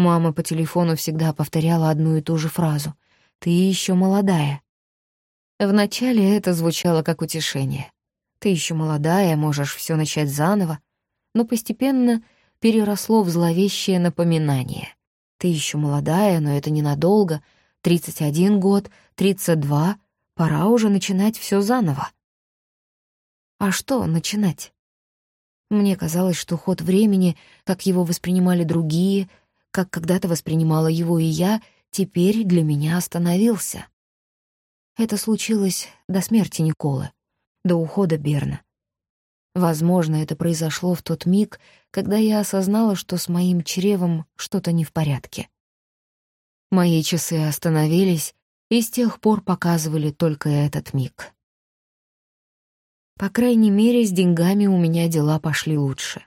Мама по телефону всегда повторяла одну и ту же фразу. «Ты еще молодая». Вначале это звучало как утешение. Ты еще молодая, можешь все начать заново, но постепенно переросло в зловещее напоминание. Ты еще молодая, но это ненадолго. 31 год, 32, пора уже начинать все заново. А что начинать? Мне казалось, что ход времени, как его воспринимали другие, как когда-то воспринимала его и я, теперь для меня остановился. Это случилось до смерти Николы, до ухода Берна. Возможно, это произошло в тот миг, когда я осознала, что с моим чревом что-то не в порядке. Мои часы остановились и с тех пор показывали только этот миг. По крайней мере, с деньгами у меня дела пошли лучше.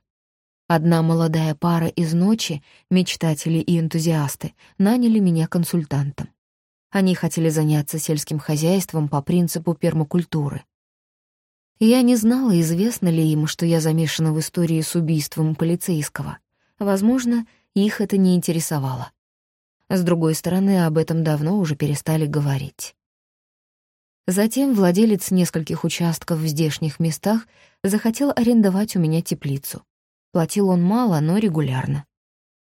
Одна молодая пара из ночи, мечтатели и энтузиасты, наняли меня консультантом. Они хотели заняться сельским хозяйством по принципу пермакультуры. Я не знала, известно ли им, что я замешана в истории с убийством полицейского. Возможно, их это не интересовало. С другой стороны, об этом давно уже перестали говорить. Затем владелец нескольких участков в здешних местах захотел арендовать у меня теплицу. Платил он мало, но регулярно.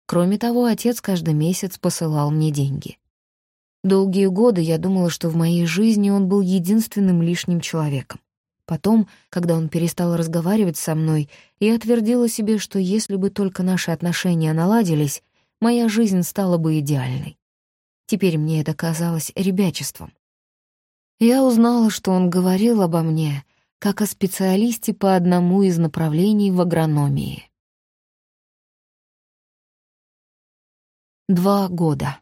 Кроме того, отец каждый месяц посылал мне деньги. Долгие годы я думала, что в моей жизни он был единственным лишним человеком. Потом, когда он перестал разговаривать со мной, я отвердила себе, что если бы только наши отношения наладились, моя жизнь стала бы идеальной. Теперь мне это казалось ребячеством. Я узнала, что он говорил обо мне, как о специалисте по одному из направлений в агрономии. Два года.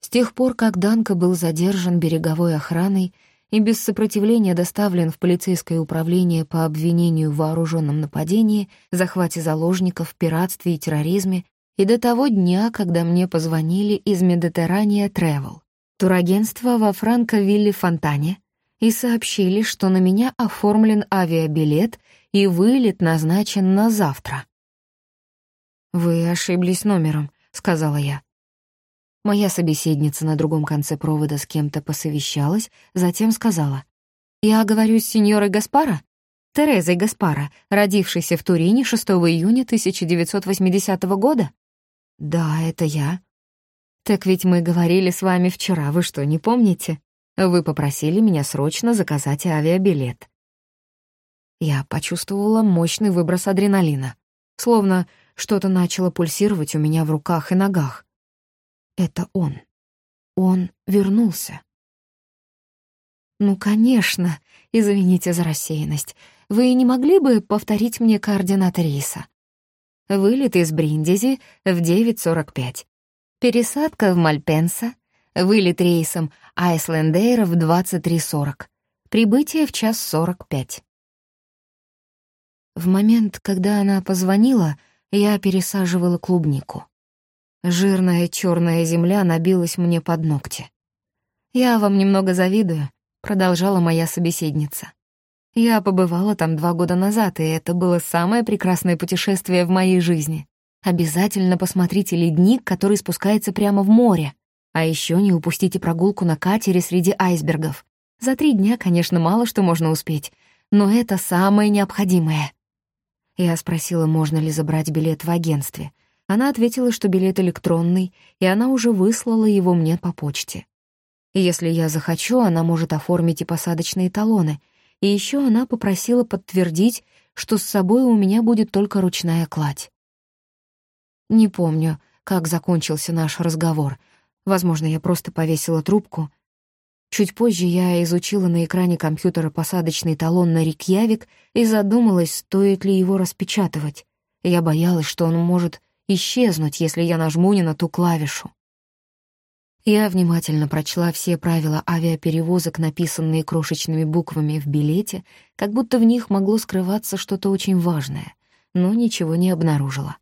С тех пор, как Данка был задержан береговой охраной и без сопротивления доставлен в полицейское управление по обвинению в вооруженном нападении, захвате заложников, пиратстве и терроризме, и до того дня, когда мне позвонили из Медитерания Travel, турагентства во Франко-Вилли-Фонтане, и сообщили, что на меня оформлен авиабилет и вылет назначен на завтра. «Вы ошиблись номером», — сказала я. Моя собеседница на другом конце провода с кем-то посовещалась, затем сказала. «Я говорю с сеньорой Гаспара?» Терезой Гаспара, родившейся в Турине 6 июня 1980 года? Да, это я. Так ведь мы говорили с вами вчера, вы что, не помните? Вы попросили меня срочно заказать авиабилет. Я почувствовала мощный выброс адреналина, словно что-то начало пульсировать у меня в руках и ногах. Это он. Он вернулся. «Ну, конечно. Извините за рассеянность. Вы не могли бы повторить мне координаты рейса?» Вылет из Бриндизи в 9.45. Пересадка в Мальпенса. Вылет рейсом Айсленд Эйр в 23.40. Прибытие в час 45. В момент, когда она позвонила, я пересаживала клубнику. Жирная черная земля набилась мне под ногти. «Я вам немного завидую», — продолжала моя собеседница. «Я побывала там два года назад, и это было самое прекрасное путешествие в моей жизни. Обязательно посмотрите ледник, который спускается прямо в море. А еще не упустите прогулку на катере среди айсбергов. За три дня, конечно, мало что можно успеть, но это самое необходимое». Я спросила, можно ли забрать билет в агентстве — она ответила, что билет электронный, и она уже выслала его мне по почте. если я захочу, она может оформить и посадочные талоны. И еще она попросила подтвердить, что с собой у меня будет только ручная кладь. Не помню, как закончился наш разговор. Возможно, я просто повесила трубку. Чуть позже я изучила на экране компьютера посадочный талон на Рикьявик и задумалась, стоит ли его распечатывать. Я боялась, что он может исчезнуть, если я нажму не на ту клавишу. Я внимательно прочла все правила авиаперевозок, написанные крошечными буквами в билете, как будто в них могло скрываться что-то очень важное, но ничего не обнаружила.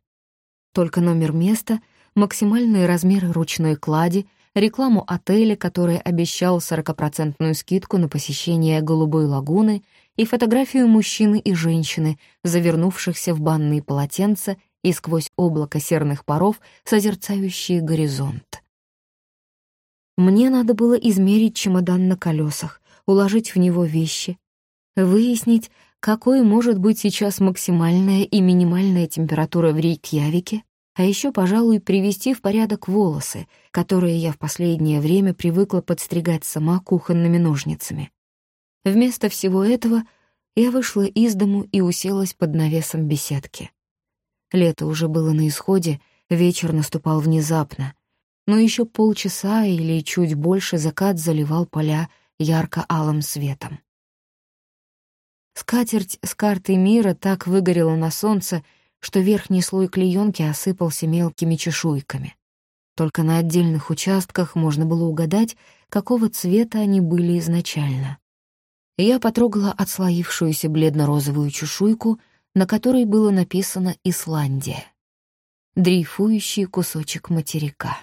Только номер места, максимальные размеры ручной клади, рекламу отеля, который обещал 40% скидку на посещение Голубой лагуны, и фотографию мужчины и женщины, завернувшихся в банные полотенца и сквозь облако серных паров, созерцающие горизонт. Мне надо было измерить чемодан на колесах, уложить в него вещи, выяснить, какой может быть сейчас максимальная и минимальная температура в Рейкьявике, а еще, пожалуй, привести в порядок волосы, которые я в последнее время привыкла подстригать сама кухонными ножницами. Вместо всего этого я вышла из дому и уселась под навесом беседки. Лето уже было на исходе, вечер наступал внезапно, но еще полчаса или чуть больше закат заливал поля ярко-алым светом. Скатерть с картой мира так выгорела на солнце, что верхний слой клеенки осыпался мелкими чешуйками. Только на отдельных участках можно было угадать, какого цвета они были изначально. Я потрогала отслоившуюся бледно-розовую чешуйку, на которой было написано «Исландия». Дрейфующий кусочек материка.